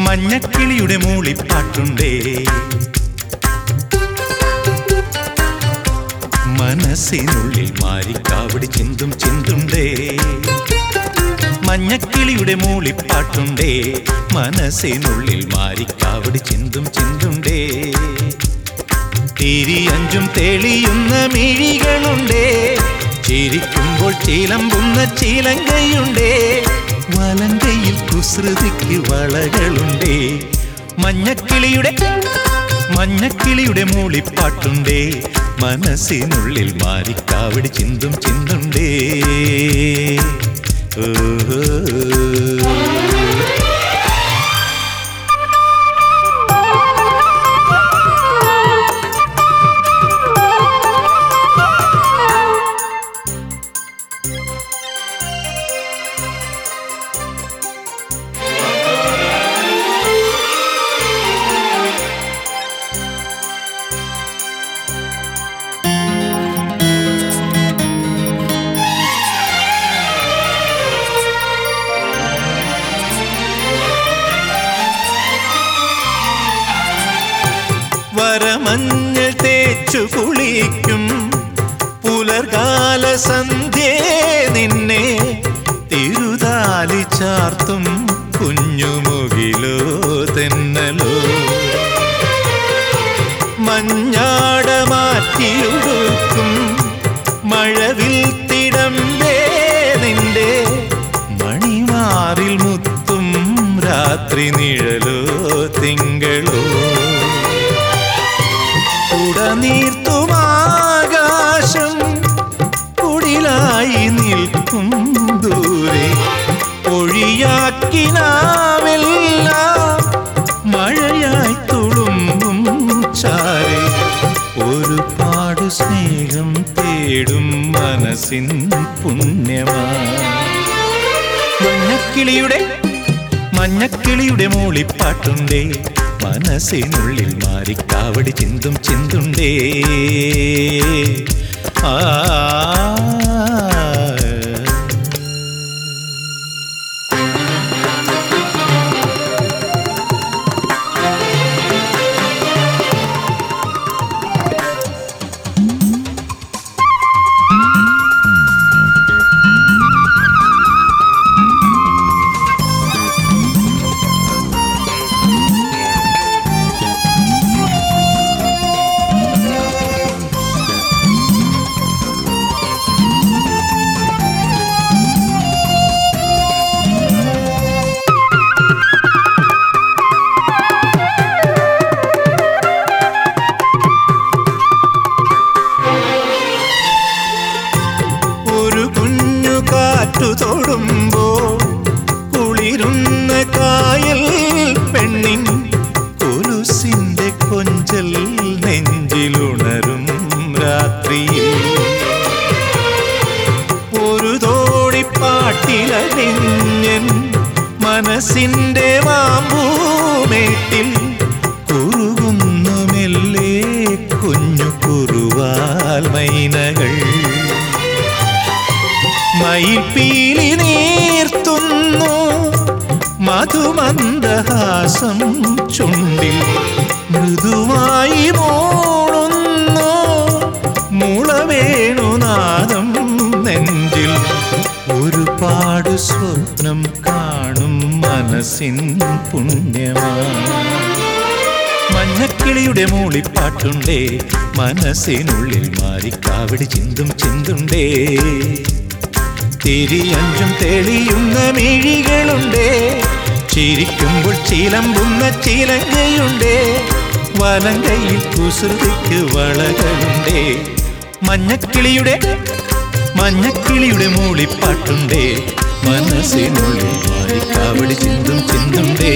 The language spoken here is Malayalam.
മഞ്ഞക്കിളിയുടെ മൂളിപ്പാട്ടുണ്ടേ. മനസ്സിനുള്ളിൽ മാരിക്കാവടി ചിന്തും ചിന്തുണ്ടേ. മഞ്ഞക്കിളിയുടെ മൂളിപ്പാട്ടുണ്ടേ. മനസ്സിനുള്ളിൽ മാരിക്കാവടി ചിന്തും ചിന്തുണ്ടേ. തിരിയഞ്ചും തെളിയുന്ന മിഴികളുണ്ടേ. ചിരിക്കുമ്പോൾ ചിലമ്പുന്ന ചിലങ്കയുണ്ടേ. വലങ്കയിൽ കുസൃതിക്ക് വളകളുണ്ടേ. മഞ്ഞക്കിളിയുടെ മഞ്ഞക്കിളിയുടെ മൂളിപ്പാട്ടുണ്ടേ. മനസ്സിനുള്ളിൽ മാറിക്കാവിടി ചിന്തും ചിന്തുണ്ടേ. ഓഹോ വരമഞ്ഞൾ തേച്ചു കുളിക്കും. പുലർകാല സന്ധ്യേ നിന്നെ തിരുതാലി ചാർത്തും കുഞ്ഞുമുകിലോ തെന്നലോ. മഞ്ഞാട മാറ്റിയൊടുക്കും മഴവിൽ തിടമ്പേ നിന്റെ മണിമാറിൽ മുത്തും രാത്രി നിഴലോ തിങ്കളോ ഉടനീർത്തുമാകാശം കുടിലായി നിൽക്കും ദൂരെ. ഒഴിയാക്കിനാവെല്ലാം മഴയായി തുളുമ്പും ചാരെ. ഒരുപാട് സ്നേഹം തേടും മനസ്സിൻ പുണ്യമാ. മഞ്ഞക്കിളിയുടെ മഞ്ഞക്കിളിയുടെ മൂളിപ്പാട്ടുണ്ടേ. മനസ്സിനുള്ളിൽ മാറിക്കാവടി ചിന്തും ചിന്തുണ്ടേ കാറ്റു തൊടുമ്പോ കുളിരുന്ന കായൽ പെണ്ണിൻ കൊലുസിന്റെ കൊഞ്ചൽ നെഞ്ചിലുണരും രാത്രിയിൽ. ഒരു തോടിപ്പാട്ടിലണിഞ്ഞൻ മനസ്സിന്റെ മാമ്പൂമേട്ടിൽ മധുമന്ദഹാസം ചുണ്ടിൽ മൃദുവായി മോണുന്നു മുളവേണുനാദം നെഞ്ചിൽ ഒരുപാട് സ്വപ്നം കാണും മനസ്സിൻ പുണ്യമാ. മഞ്ഞക്കിളിയുടെ മൂളിപ്പാട്ടുണ്ടേ മനസ്സിനുള്ളിൽ മാറിക്കാവിടി ചിന്തും ചിന്തുണ്ടേ. തിരിയഞ്ചും തെളിയുന്ന മിഴികളുണ്ടേ ചിരിക്കുമ്പോൾ ചിലമ്പുന്ന ചിലങ്കയുണ്ടേ വലങ്കയിൽ കുസൃതിക്ക് വളകളുണ്ടേ. മഞ്ഞക്കിളിയുടെ മഞ്ഞക്കിളിയുടെ മൂളിപ്പാട്ടുണ്ടേ. മനസ്സിനുള്ളിൽ വാരിക്കാവടി ചിന്തും ചിന്തുണ്ടേ.